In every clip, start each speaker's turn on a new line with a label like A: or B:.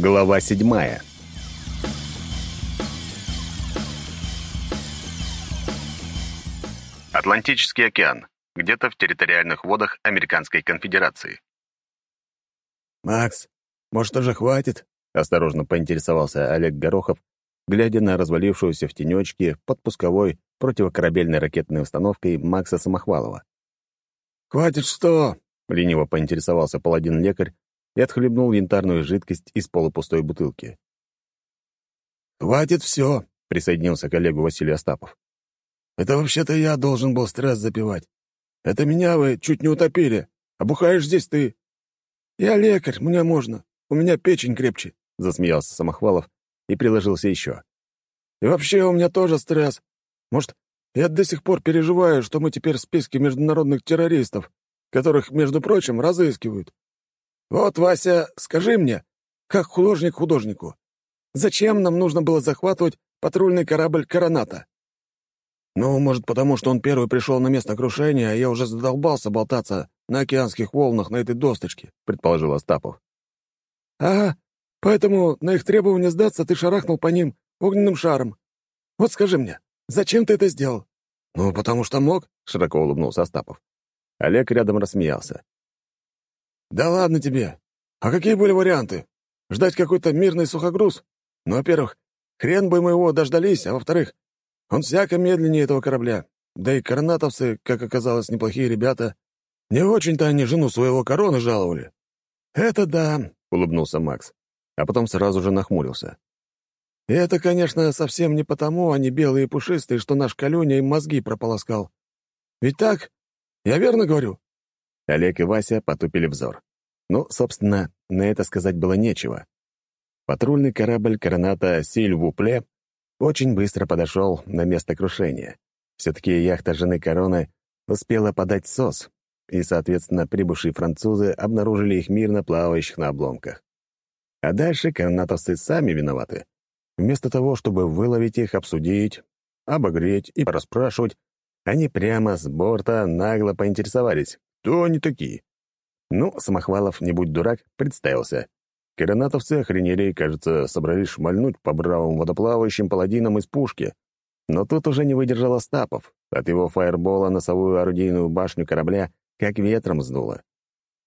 A: Глава седьмая. Атлантический океан, где-то в территориальных водах Американской конфедерации.
B: «Макс, может, уже хватит?» — осторожно поинтересовался Олег Горохов, глядя на развалившуюся в тенечке под пусковой противокорабельной ракетной установкой Макса Самохвалова.
C: «Хватит что?»
B: — лениво поинтересовался паладин-лекарь, и отхлебнул янтарную жидкость из полупустой бутылки.
C: «Хватит все», —
B: присоединился к Олегу Василий Остапов.
C: «Это вообще-то я должен был стресс запивать. Это меня вы чуть не утопили. Обухаешь здесь ты». «Я лекарь, мне можно. У меня печень крепче», — засмеялся Самохвалов и приложился еще. «И вообще у меня тоже стресс. Может, я до сих пор переживаю, что мы теперь в списке международных террористов, которых, между прочим, разыскивают. Вот, Вася, скажи мне, как художник художнику, зачем нам нужно было захватывать патрульный корабль «Короната»?» «Ну, может, потому что он первый пришел на место крушения, а я уже задолбался болтаться на океанских волнах на этой досточке», — предположил Остапов. «Ага, поэтому на их требование сдаться ты шарахнул по ним огненным шаром. Вот скажи мне, зачем ты это сделал?» «Ну, потому что мог», — широко улыбнулся Остапов.
B: Олег рядом рассмеялся.
C: «Да ладно тебе. А какие были варианты? Ждать какой-то мирный сухогруз? Ну, во-первых, хрен бы мы его дождались, а во-вторых, он всяко медленнее этого корабля. Да и коронатовцы, как оказалось, неплохие ребята. Не очень-то они жену своего короны жаловали». «Это да», — улыбнулся Макс, а потом сразу же нахмурился. И «Это, конечно, совсем не потому они белые и пушистые, что наш Калюня им мозги прополоскал. Ведь так? Я верно говорю?»
B: Олег и Вася потупили взор. Ну, собственно, на это сказать было нечего. Патрульный корабль «Короната Сильвупле» очень быстро подошел на место крушения. Все-таки яхта жены короны успела подать СОС, и, соответственно, прибывшие французы обнаружили их мирно плавающих на обломках. А дальше коронатовцы сами виноваты. Вместо того, чтобы выловить их, обсудить, обогреть и расспрашивать, они прямо с борта нагло поинтересовались, кто они такие? Ну, Самохвалов, не будь дурак, представился. Коронатовцы охренели и, кажется, собрались шмальнуть по бравым водоплавающим паладинам из пушки. Но тут уже не выдержал Остапов. От его фаербола носовую орудийную башню корабля как ветром сдуло.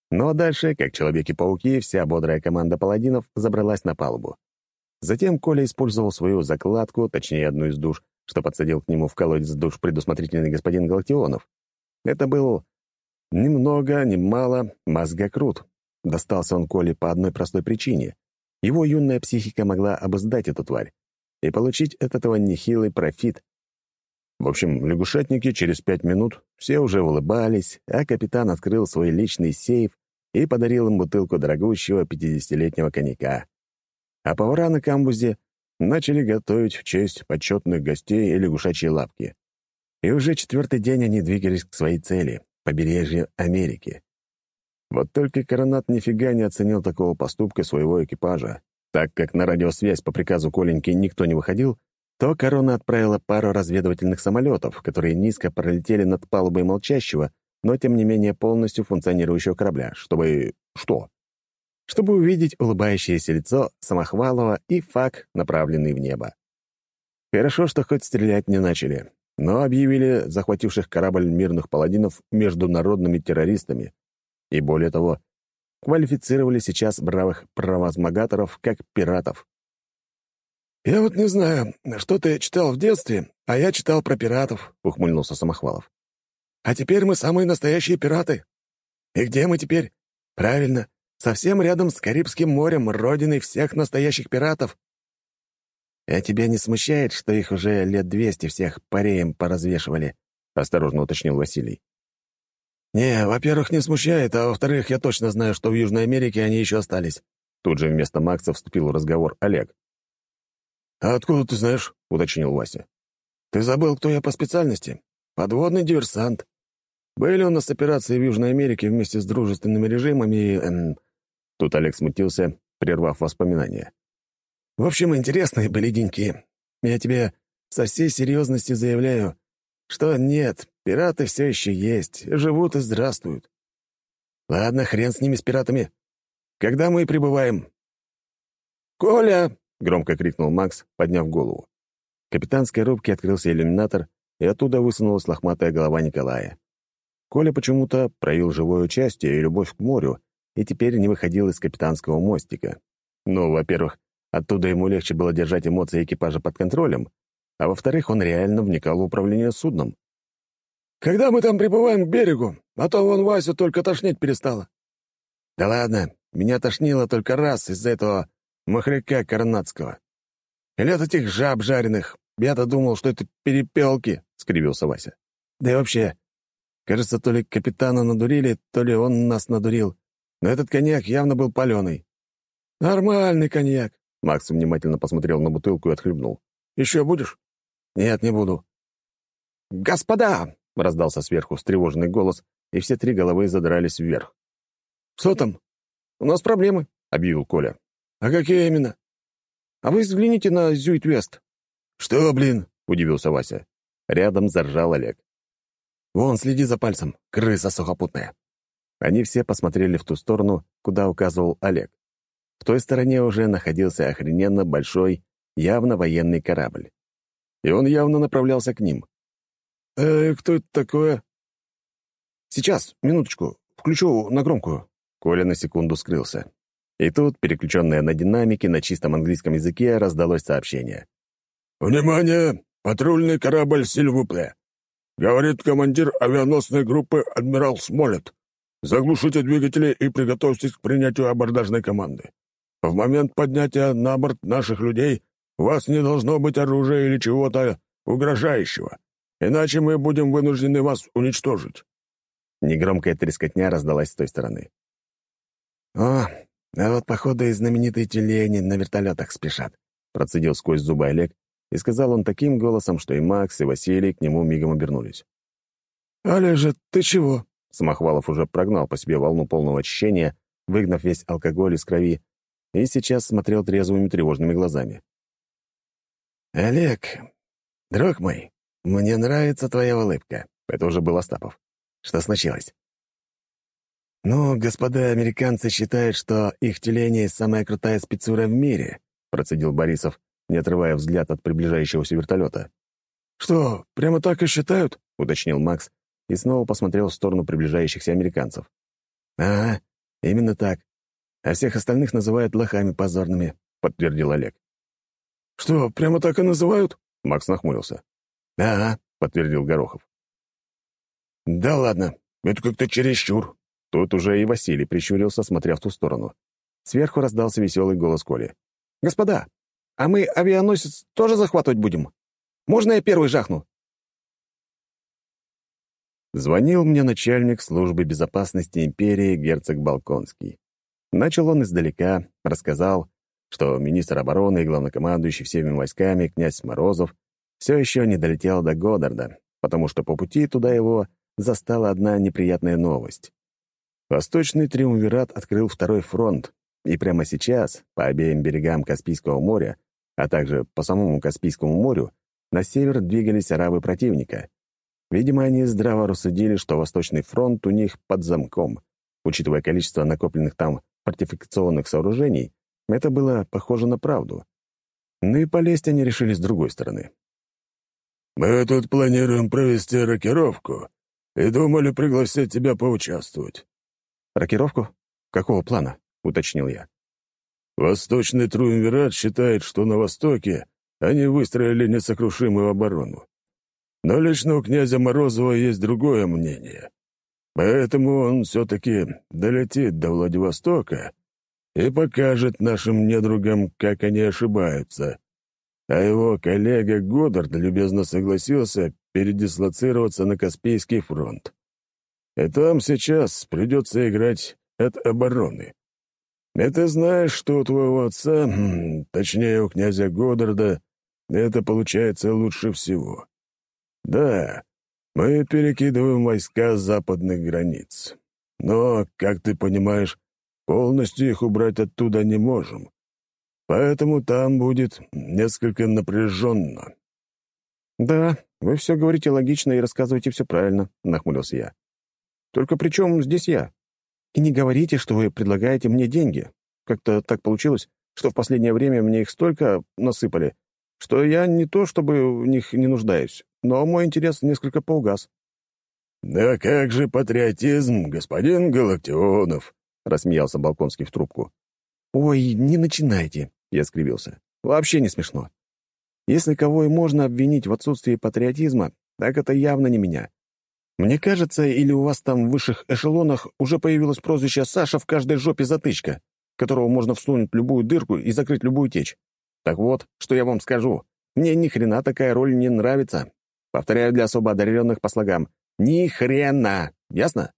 B: Но дальше, как Человеки-пауки, вся бодрая команда паладинов забралась на палубу. Затем Коля использовал свою закладку, точнее, одну из душ, что подсадил к нему в колодец душ предусмотрительный господин Галактионов. Это был ни много, ни мало мозгокрут. Достался он Коле по одной простой причине. Его юная психика могла обуздать эту тварь и получить от этого нехилый профит. В общем, лягушатники через пять минут все уже улыбались, а капитан открыл свой личный сейф и подарил им бутылку дорогущего пятидесятилетнего коньяка. А повара на камбузе начали готовить в честь почетных гостей и лягушачьи лапки. И уже четвертый день они двигались к своей цели побережье Америки. Вот только Коронат нифига не оценил такого поступка своего экипажа. Так как на радиосвязь по приказу Коленьки никто не выходил, то Корона отправила пару разведывательных самолетов, которые низко пролетели над палубой молчащего, но тем не менее полностью функционирующего корабля, чтобы... что? Чтобы увидеть улыбающееся лицо Самохвалова и фак, направленный в небо. Хорошо, что хоть стрелять не начали но объявили захвативших корабль мирных паладинов международными террористами. И более того, квалифицировали сейчас бравых правозмогаторов как пиратов.
C: «Я вот не знаю, что ты читал в детстве, а я читал про пиратов», — ухмыльнулся Самохвалов. «А теперь мы самые настоящие пираты. И где мы теперь? Правильно, совсем рядом с Карибским морем, родиной всех настоящих пиратов.
B: «А тебя не смущает, что их уже лет двести всех пареем поразвешивали?» — осторожно уточнил Василий.
C: «Не, во-первых, не смущает, а во-вторых, я точно знаю, что в Южной Америке они еще остались».
B: Тут же вместо Макса вступил в разговор Олег.
C: «А откуда ты знаешь?» — уточнил Вася. «Ты забыл, кто я по специальности? Подводный диверсант. Были у нас операции в Южной Америке вместе с дружественными режимами и...» эм...
B: Тут Олег смутился, прервав воспоминания.
C: В общем, интересные были деньки. Я тебе со всей серьезностью заявляю, что нет, пираты все еще есть, живут и здравствуют. Ладно, хрен с ними, с пиратами. Когда мы прибываем?» «Коля!»
B: — громко крикнул Макс, подняв голову. В капитанской рубке открылся иллюминатор, и оттуда высунулась лохматая голова Николая. Коля почему-то проявил живое участие и любовь к морю, и теперь не выходил из капитанского мостика. Ну, во-первых, оттуда ему легче было держать эмоции экипажа под контролем, а во-вторых, он реально вникал в управление судном.
C: «Когда мы там прибываем к берегу? А то вон Васю только тошнить перестало».
B: «Да ладно, меня тошнило только раз из-за этого махряка Карнацкого. Или от этих жаб жареных. Я-то думал, что это перепелки», — скривился Вася. «Да и вообще, кажется, то ли капитана надурили, то ли он нас надурил. Но этот коньяк явно был паленый».
C: «Нормальный коньяк», —
B: Макс внимательно посмотрел на бутылку и отхлебнул.
C: «Еще будешь?»
B: «Нет, не буду».
C: «Господа!»
B: — раздался сверху встревоженный голос, и все три головы задрались вверх.
C: «Что там?»
B: «У нас проблемы», — объявил Коля.
C: «А какие именно?»
B: «А вы взгляните на Зюит-Вест».
C: «Что, блин?»
B: — удивился Вася. Рядом заржал Олег. «Вон, следи за пальцем, крыса сухопутная». Они все посмотрели в ту сторону, куда указывал Олег. В той стороне уже находился охрененно большой, явно военный корабль. И он явно направлялся к ним.
C: «Э, кто это такое?»
B: «Сейчас, минуточку, включу на громкую». Коля на секунду скрылся. И тут, переключенное на динамики на чистом английском языке, раздалось сообщение.
C: «Внимание! Патрульный корабль «Сильвупле». Говорит командир авианосной группы «Адмирал Смолет». Заглушите двигатели и приготовьтесь к принятию абордажной команды. В момент поднятия на борт наших людей у вас не должно быть оружия или чего-то угрожающего, иначе мы будем вынуждены вас уничтожить».
B: Негромкая трескотня раздалась с той стороны. «О, а вот, походу, и знаменитые тюлени на вертолетах спешат», процедил сквозь зубы Олег, и сказал он таким голосом, что и Макс, и Василий к нему мигом обернулись.
C: «Олежа, ты чего?»
B: Самохвалов уже прогнал по себе волну полного очищения, выгнав весь алкоголь из крови, и сейчас смотрел трезвыми тревожными глазами. «Олег, друг мой, мне нравится твоя улыбка». Это уже был Остапов. Что случилось? «Ну, господа американцы считают, что их тюлени — самая крутая спецура в мире», процедил Борисов, не отрывая взгляд от приближающегося вертолета.
C: «Что, прямо так и считают?»
B: — уточнил Макс и снова посмотрел в сторону приближающихся американцев. «Ага, именно так. А всех остальных называют лохами позорными», — подтвердил Олег.
C: «Что, прямо так и называют?»
B: — Макс нахмурился. «Ага», — подтвердил Горохов.
C: «Да ладно, это как-то чересчур».
B: Тут уже и Василий прищурился, смотря в ту сторону. Сверху раздался веселый голос Коли. «Господа, а мы авианосец тоже захватывать будем? Можно я первый жахну?» Звонил мне начальник службы безопасности империи герцог Балконский. Начал он издалека, рассказал, что министр обороны и главнокомандующий всеми войсками князь Морозов все еще не долетел до Годдарда, потому что по пути туда его застала одна неприятная новость. Восточный триумвират открыл второй фронт, и прямо сейчас по обеим берегам Каспийского моря, а также по самому Каспийскому морю, на север двигались арабы противника. Видимо, они здраво рассудили, что Восточный фронт у них под замком. Учитывая количество накопленных там фортификационных сооружений, это было похоже на правду. Ну и полезть они решили с другой стороны.
C: «Мы тут планируем провести рокировку и думали пригласить тебя поучаствовать».
B: «Рокировку? Какого плана?» — уточнил я.
C: «Восточный Труемвират считает, что на Востоке они выстроили несокрушимую оборону. Но лично у князя Морозова есть другое мнение. Поэтому он все-таки долетит до Владивостока и покажет нашим недругам, как они ошибаются. А его коллега Годдард любезно согласился передислоцироваться на Каспийский фронт. И там сейчас придется играть от обороны. И ты знаешь, что у твоего отца, точнее, у князя Годдарда, это получается лучше всего. Да, мы перекидываем войска с западных границ. Но, как ты понимаешь, Полностью их убрать оттуда не можем. Поэтому там будет несколько напряженно».
B: «Да, вы все говорите логично и рассказываете все правильно», — нахмурился я. «Только при чем здесь я? И не говорите, что вы предлагаете мне деньги. Как-то так получилось, что в последнее время мне их столько насыпали, что я не то чтобы в них не нуждаюсь, но мой интерес несколько поугас».
C: «Да как же патриотизм, господин Галактионов!» — рассмеялся Балконский в трубку.
B: «Ой, не начинайте!» — я скривился. «Вообще не смешно. Если кого и можно обвинить в отсутствии патриотизма, так это явно не меня. Мне кажется, или у вас там в высших эшелонах уже появилось прозвище «Саша в каждой жопе затычка», которого можно всунуть любую дырку и закрыть любую течь. Так вот, что я вам скажу. Мне ни хрена такая роль не нравится. Повторяю для особо одаренных по слогам. Ни хрена! Ясно?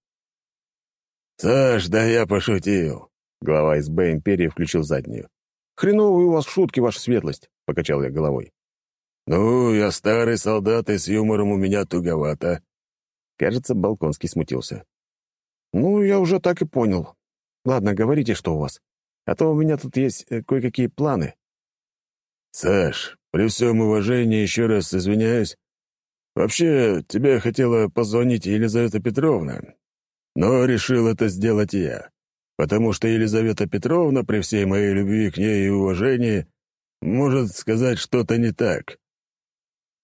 C: «Саш, да я пошутил!» Глава СБ Империи включил заднюю.
B: «Хреновые у вас шутки, ваша светлость!» — покачал я головой.
C: «Ну, я старый солдат, и с юмором у меня туговато».
B: Кажется, Балконский смутился. «Ну, я уже так и понял. Ладно, говорите, что у вас. А то у меня тут есть э, кое-какие планы».
C: «Саш, при всем уважении еще раз извиняюсь. Вообще, тебе хотела позвонить Елизавета Петровна, но решил это сделать я, потому что Елизавета Петровна, при всей моей любви к ней и уважении, может сказать что-то не так.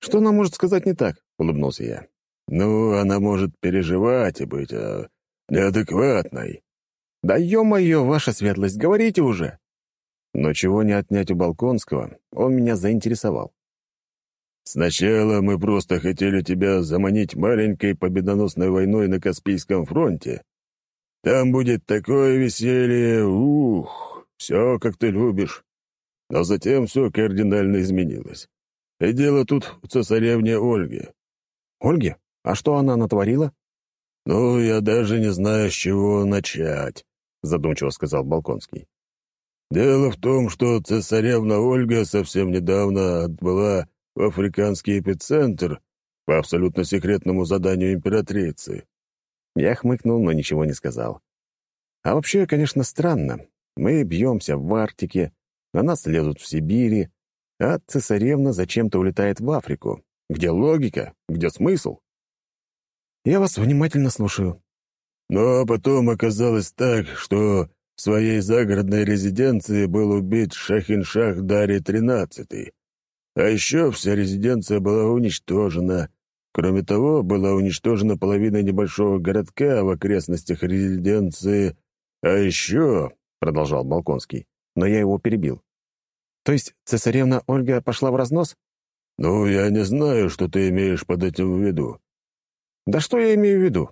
B: «Что она может сказать не так?» — улыбнулся я.
C: «Ну, она может переживать и быть а, неадекватной».
B: «Да ё-моё, ваша светлость, говорите уже!» Но чего не отнять у Балконского, он меня заинтересовал.
C: «Сначала мы просто хотели тебя заманить маленькой победоносной войной на Каспийском фронте. Там будет такое веселье, ух, все, как ты любишь. Но затем все кардинально изменилось. И дело тут в цесаревне Ольге.
B: Ольге? А что она натворила?
C: Ну, я даже не знаю, с чего начать, задумчиво сказал Балконский. Дело в том, что цесаревна Ольга совсем недавно отбыла в африканский эпицентр по абсолютно секретному заданию императрицы.
B: Я хмыкнул, но ничего не сказал. А вообще, конечно, странно. Мы бьемся в Арктике, на нас лезут в Сибири, а цесаревна зачем-то улетает в Африку. Где логика? Где смысл? Я вас внимательно слушаю.
C: Но потом оказалось так, что в своей загородной резиденции был убит Шахиншах Дарий XIII. А еще вся резиденция была уничтожена. Кроме того, была уничтожена половина небольшого городка в окрестностях резиденции. А еще, — продолжал Балконский, но я его перебил.
B: То есть цесаревна Ольга пошла в разнос?
C: Ну, я не знаю, что ты имеешь под этим в виду.
B: Да что я имею в виду?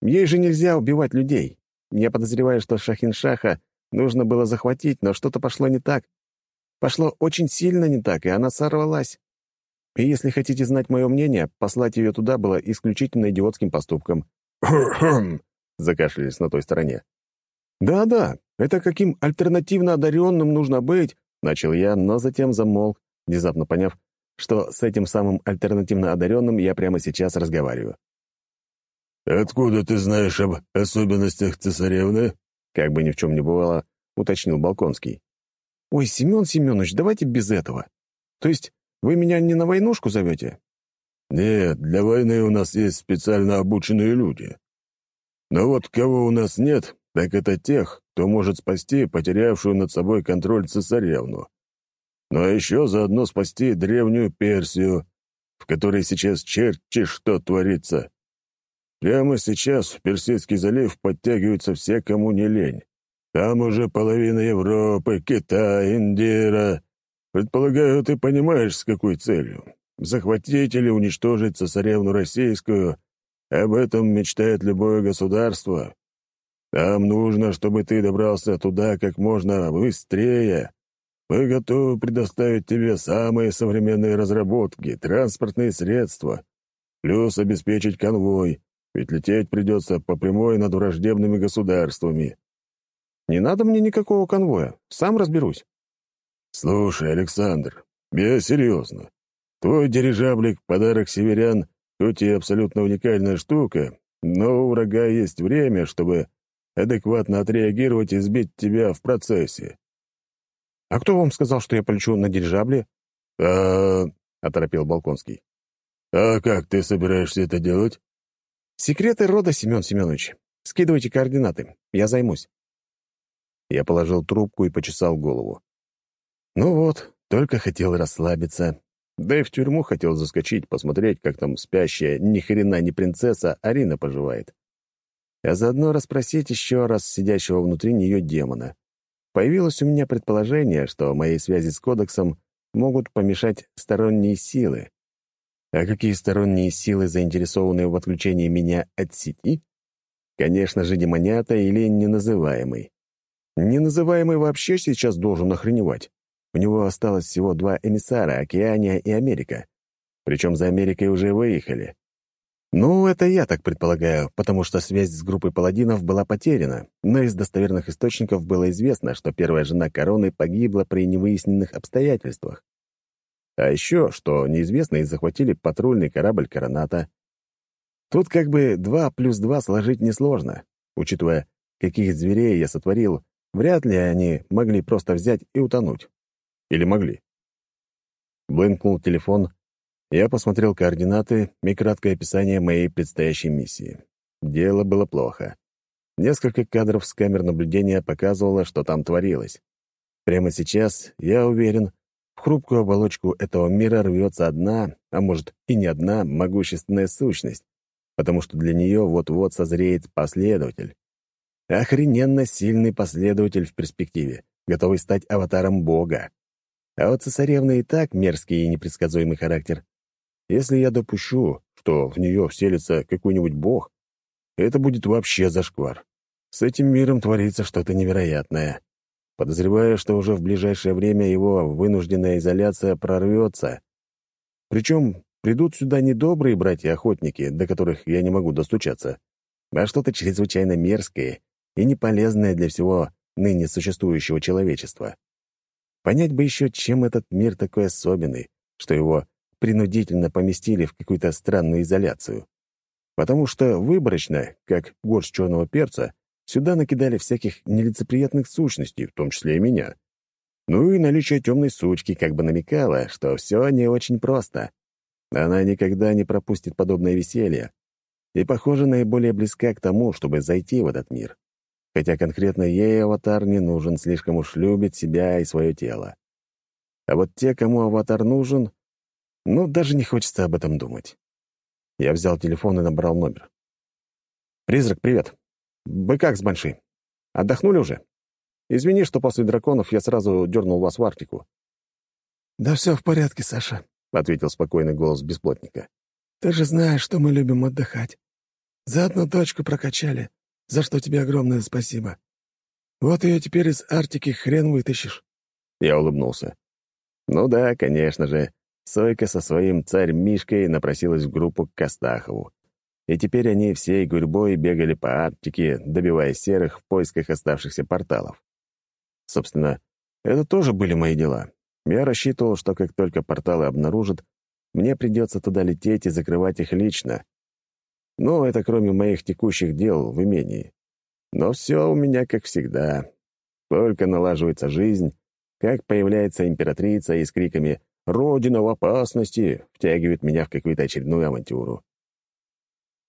B: Ей же нельзя убивать людей. Я подозреваю, что Шахиншаха нужно было захватить, но что-то пошло не так. Пошло очень сильно не так, и она сорвалась. И если хотите знать мое мнение, послать ее туда было исключительно идиотским поступком.
C: «Хм!» — закашлялись на той стороне.
B: «Да-да, это каким альтернативно одаренным нужно быть, Начал я, но затем замолк, внезапно поняв, что с этим самым альтернативно одаренным я прямо сейчас разговариваю.
C: «Откуда ты знаешь об особенностях цесаревны?»
B: Как бы ни в чем не бывало, уточнил Балконский. «Ой, Семен Семенович, давайте без этого. То есть вы меня не на войнушку зовете?»
C: «Нет, для войны у нас есть специально обученные люди. Но вот кого у нас нет, так это тех, кто может спасти потерявшую над собой контроль цесаревну. Но еще заодно спасти древнюю Персию, в которой сейчас черти что творится. Прямо сейчас в Персидский залив подтягиваются все, кому не лень. Там уже половина Европы, Китай, Индира. Предполагаю, ты понимаешь, с какой целью. Захватить или уничтожить цесаревну российскую — об этом мечтает любое государство, нам нужно, чтобы ты добрался туда как можно быстрее. Мы готовы предоставить тебе самые современные разработки, транспортные средства, плюс обеспечить конвой, ведь лететь придется по прямой над враждебными государствами.
B: Не надо мне никакого конвоя, сам разберусь.
C: Слушай, Александр, я серьезно. Твой дирижаблик — подарок северян, хоть и абсолютно уникальная штука, но у врага есть время, чтобы адекватно отреагировать и сбить тебя в процессе.
B: «А кто вам сказал, что я полечу на дирижабле?»
C: «А...» — оторопел Балконский. «А как ты собираешься это делать?»
B: «Секреты рода, Семен Семенович. Скидывайте координаты. Я займусь». Я положил трубку и почесал голову. Ну вот, только хотел расслабиться. Да и в тюрьму хотел заскочить, посмотреть, как там спящая ни хрена не принцесса Арина поживает. А заодно расспросить еще раз сидящего внутри нее демона. Появилось у меня предположение, что моей связи с кодексом могут помешать сторонние силы. А какие сторонние силы заинтересованы в отключении меня от сети? Конечно же, демонята или неназываемый. Неназываемый вообще сейчас должен охреневать. У него осталось всего два эмиссара — Океания и Америка. Причем за Америкой уже выехали. Ну, это я так предполагаю, потому что связь с группой паладинов была потеряна, но из достоверных источников было известно, что первая жена короны погибла при невыясненных обстоятельствах. А еще, что неизвестные захватили патрульный корабль «Короната». Тут как бы два плюс два сложить несложно, учитывая, каких зверей я сотворил, вряд ли они могли просто взять и утонуть. Или могли? Блынкнул телефон. Я посмотрел координаты и краткое описание моей предстоящей миссии. Дело было плохо. Несколько кадров с камер наблюдения показывало, что там творилось. Прямо сейчас, я уверен, в хрупкую оболочку этого мира рвется одна, а может и не одна, могущественная сущность, потому что для нее вот-вот созреет последователь. Охрененно сильный последователь в перспективе, готовый стать аватаром Бога. А у цесаревны и так мерзкий и непредсказуемый характер. Если я допущу, что в нее вселится какой-нибудь бог, это будет вообще зашквар. С этим миром творится что-то невероятное. Подозреваю, что уже в ближайшее время его вынужденная изоляция прорвется. Причем придут сюда не добрые братья-охотники, до которых я не могу достучаться, а что-то чрезвычайно мерзкое и неполезное для всего ныне существующего человечества. Понять бы еще, чем этот мир такой особенный, что его принудительно поместили в какую-то странную изоляцию. Потому что выборочно, как горсть черного перца, сюда накидали всяких нелицеприятных сущностей, в том числе и меня. Ну и наличие темной сучки как бы намекало, что все не очень просто. Она никогда не пропустит подобное веселье. И, похоже, наиболее близка к тому, чтобы зайти в этот мир хотя конкретно ей аватар не нужен, слишком уж любит себя и свое тело. А вот те, кому аватар нужен, ну, даже не хочется об этом думать. Я взял телефон и набрал номер. «Призрак, привет. Вы как с Банши? Отдохнули уже? Извини, что после драконов я сразу дернул вас в Арктику».
C: «Да все в порядке, Саша», — ответил спокойный голос бесплотника. «Ты же знаешь, что мы любим отдыхать. Заодно точку прокачали за что тебе огромное спасибо. Вот ее теперь из Арктики хрен вытащишь».
B: Я улыбнулся. «Ну да, конечно же. Сойка со своим царь-мишкой напросилась в группу к Костахову. И теперь они всей гурьбой бегали по Арктике, добивая серых в поисках оставшихся порталов. Собственно, это тоже были мои дела. Я рассчитывал, что как только порталы обнаружат, мне придется туда лететь и закрывать их лично, ну, это кроме моих текущих дел в имении. Но все у меня как всегда. Только налаживается жизнь, как появляется императрица и с криками «Родина в опасности!» втягивает меня в какую-то очередную авантюру.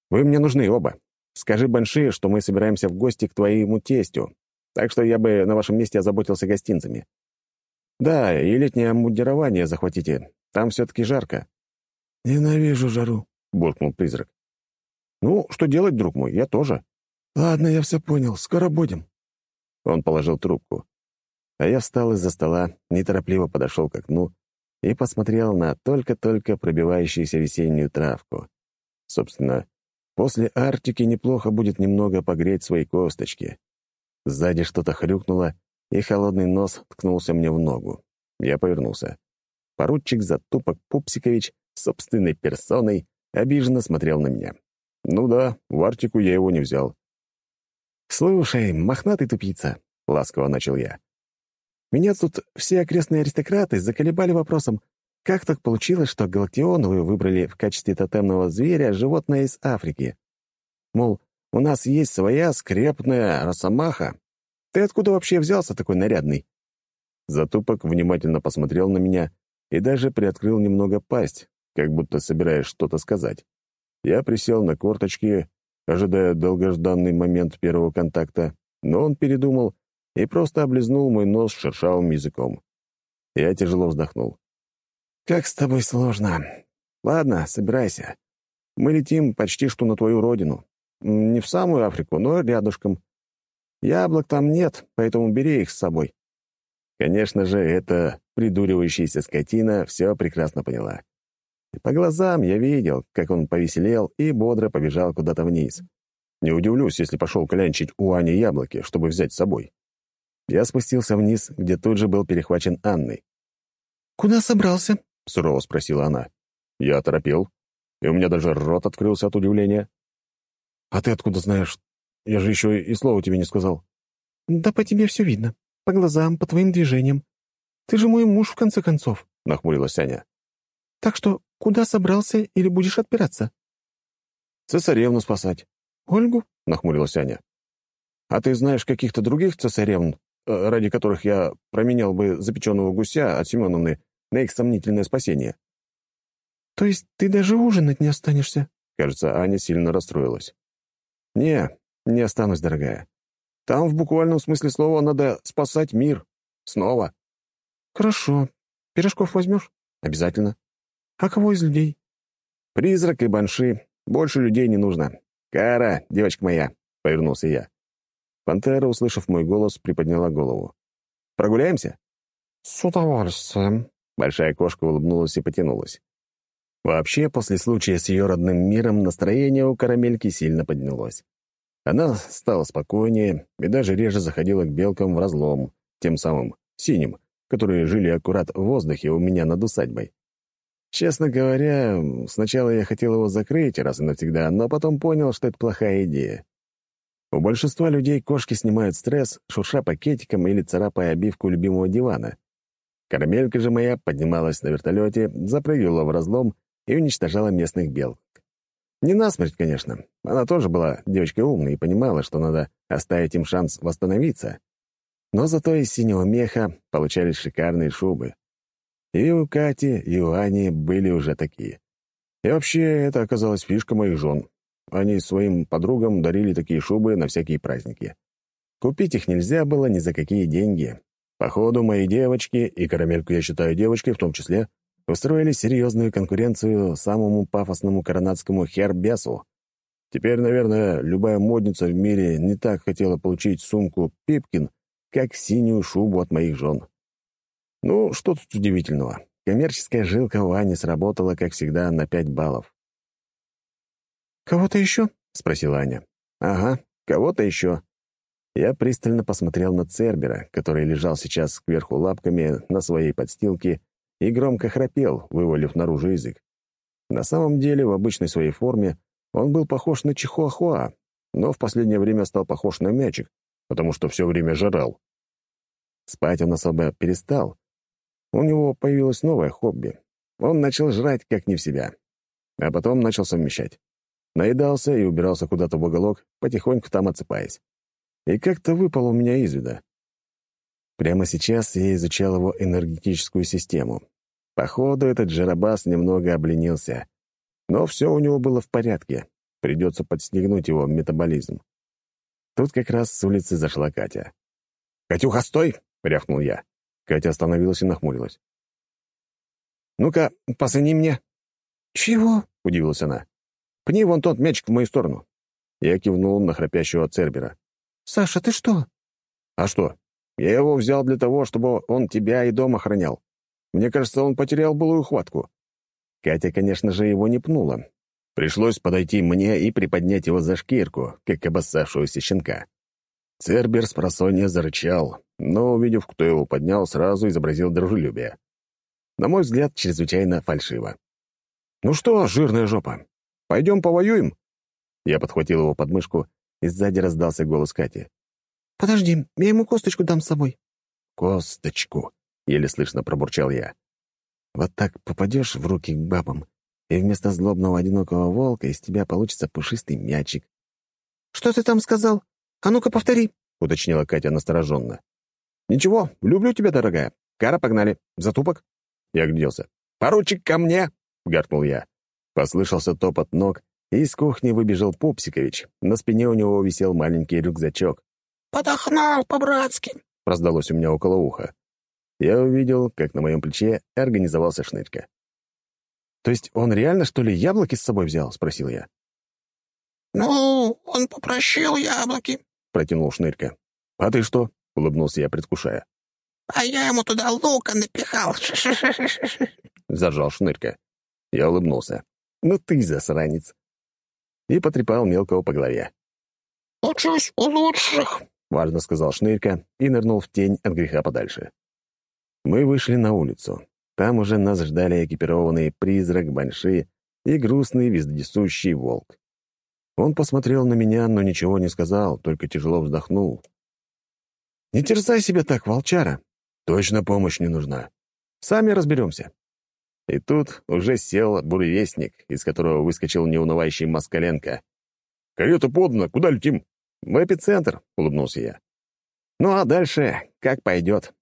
B: «Вы мне нужны оба. Скажи Банши, что мы собираемся в гости к твоему тестю, так что я бы на вашем месте озаботился гостинцами. Да, и летнее мундирование захватите. Там все-таки жарко».
C: «Ненавижу жару», — буркнул призрак.
B: «Ну, что делать, друг мой, я тоже».
C: «Ладно, я все понял. Скоро будем».
B: Он положил трубку. А я встал из-за стола, неторопливо подошел к окну и посмотрел на только-только пробивающуюся весеннюю травку. Собственно, после Арктики неплохо будет немного погреть свои косточки. Сзади что-то хрюкнуло, и холодный нос ткнулся мне в ногу. Я повернулся. Поручик Затупок Пупсикович собственной персоной обиженно смотрел на меня. Ну да, в Арктику я его не взял.
C: «Слушай, мохнатый тупица», — ласково начал я. «Меня тут все окрестные аристократы заколебали вопросом, как так получилось, что галактион вы выбрали в качестве тотемного зверя животное из Африки? Мол, у нас есть своя скрепная росомаха. Ты откуда вообще взялся такой нарядный?»
B: Затупок внимательно посмотрел на меня и даже приоткрыл немного пасть, как будто собираясь что-то сказать. Я присел на корточки, ожидая долгожданный момент первого контакта, но он передумал и просто облизнул мой нос шершавым языком. Я тяжело вздохнул. «Как с тобой сложно. Ладно, собирайся. Мы летим почти что на твою родину. Не в самую Африку, но рядышком. Яблок там нет, поэтому бери их с собой». Конечно же, эта придуривающаяся скотина все прекрасно поняла. По глазам я видел, как он повеселел и бодро побежал куда-то вниз. Не удивлюсь, если пошел клянчить у Ани яблоки, чтобы взять с собой. Я спустился вниз, где тут же был перехвачен Анной.
D: «Куда собрался?»
B: — сурово спросила она. Я оторопел, и у меня даже рот открылся от удивления. «А ты откуда знаешь? Я же еще и слова тебе не сказал».
D: «Да по тебе все видно. По глазам, по твоим движениям. Ты же мой муж, в конце концов», — нахмурилась Аня. «Так что куда собрался или будешь отпираться?»
B: «Цесаревну спасать».
D: «Ольгу?»
B: — нахмурилась Аня. «А ты знаешь каких-то других цесаревн, э, ради которых я променял бы запеченного гуся от Семеновны на их сомнительное спасение?»
D: «То есть ты даже ужинать не останешься?»
B: Кажется, Аня сильно расстроилась. «Не, не останусь, дорогая. Там в буквальном смысле слова надо спасать мир. Снова.
D: Хорошо. Пирожков возьмешь?
B: Обязательно.
D: А кого из людей?
B: Призрак и банши. Больше людей не нужно. Кара, девочка моя, — повернулся я. Пантера, услышав мой голос, приподняла голову. «Прогуляемся?»
D: «С удовольствием».
B: Большая кошка улыбнулась и потянулась. Вообще, после случая с ее родным миром настроение у карамельки сильно поднялось. Она стала спокойнее и даже реже заходила к белкам в разлом, тем самым синим, которые жили аккурат в воздухе у меня над усадьбой. Честно говоря, сначала я хотел его закрыть раз и навсегда, но потом понял, что это плохая идея. У большинства людей кошки снимают стресс, шурша пакетиком или царапая обивку любимого дивана. Карамелька же моя поднималась на вертолете, запрыгивала в разлом и уничтожала местных белок. Не насмерть, конечно. Она тоже была девочкой умной и понимала, что надо оставить им шанс восстановиться. Но зато из синего меха получались шикарные шубы. И у Кати, и у Ани были уже такие. И вообще, это оказалась фишка моих жен. Они своим подругам дарили такие шубы на всякие праздники. Купить их нельзя было ни за какие деньги. Походу, мои девочки, и карамельку я считаю девочкой в том числе, устроили серьезную конкуренцию самому пафосному коронадскому хербесу. Теперь, наверное, любая модница в мире не так хотела получить сумку Пипкин, как синюю шубу от моих жен. Ну, что тут удивительного? Коммерческая жилка у Ани сработала, как всегда, на пять баллов.
D: «Кого-то еще?»
B: — спросила Аня. «Ага, кого-то еще». Я пристально посмотрел на Цербера, который лежал сейчас кверху лапками на своей подстилке и громко храпел, вывалив наружу язык. На самом деле, в обычной своей форме он был похож на чихуахуа, но в последнее время стал похож на мячик, потому что все время жрал. Спать он особо перестал. У него появилось новое хобби. Он начал жрать как не в себя. А потом начал совмещать. Наедался и убирался куда-то в уголок, потихоньку там отсыпаясь. И как-то выпал у меня из вида. Прямо сейчас я изучал его энергетическую систему. Походу, этот жиробас немного обленился. Но все у него было в порядке. Придется подстегнуть его метаболизм. Тут как раз с улицы зашла Катя. «Катюха, стой!» — рявкнул я. Катя остановилась и нахмурилась. «Ну-ка, посыни мне».
D: «Чего?»
B: — удивилась она. «Пни вон тот мячик в мою сторону». Я кивнул на храпящего Цербера.
D: «Саша, ты что?»
B: «А что? Я его взял для того, чтобы он тебя и дом охранял. Мне кажется, он потерял былую хватку. Катя, конечно же, его не пнула. Пришлось подойти мне и приподнять его за шкирку, как обоссавшегося щенка. Цербер с просонья зарычал, но, увидев, кто его поднял, сразу изобразил дружелюбие. На мой взгляд, чрезвычайно фальшиво. «Ну что, жирная жопа, пойдем повоюем?» Я подхватил его под мышку, и сзади раздался голос Кати.
D: «Подожди, я ему косточку дам с собой».
B: «Косточку», — еле слышно пробурчал я. «Вот так попадешь в руки к бабам, и вместо злобного одинокого волка из тебя получится пушистый мячик».
D: «Что ты там сказал? А ну-ка повтори», —
B: уточнила Катя настороженно. «Ничего, люблю тебя, дорогая. Кара, погнали. Затупок?» Я огляделся. «Поручик, ко мне!» — гаркнул я. Послышался топот ног, и из кухни выбежал Пупсикович. На спине у него висел маленький рюкзачок.
D: «Подохнул по-братски», —
B: раздалось у меня около уха. Я увидел, как на моем плече организовался шнырька.
D: «То есть он реально, что ли, яблоки с собой взял?» — спросил я.
C: «Ну, он попросил яблоки», —
B: протянул шнырька.
D: «А ты что?»
B: — улыбнулся я, предвкушая.
C: «А я ему туда лука напихал».
B: Заржал шнырька. Я улыбнулся. «Ну ты засранец!» И потрепал мелкого по голове.
C: «Учусь у лучших», —
B: важно сказал шнырька и нырнул в тень от греха подальше. Мы вышли на улицу. Там уже нас ждали экипированный призрак Банши и грустный вездесущий волк. Он посмотрел на меня, но ничего не сказал, только тяжело вздохнул.
D: «Не терзай себя так, волчара.
B: Точно помощь не нужна.
D: Сами разберемся».
B: И тут уже сел буревестник, из которого выскочил неунывающий Москаленко.
C: «Карета подана, куда летим?»
B: «В эпицентр», — улыбнулся я. «Ну а дальше как пойдет».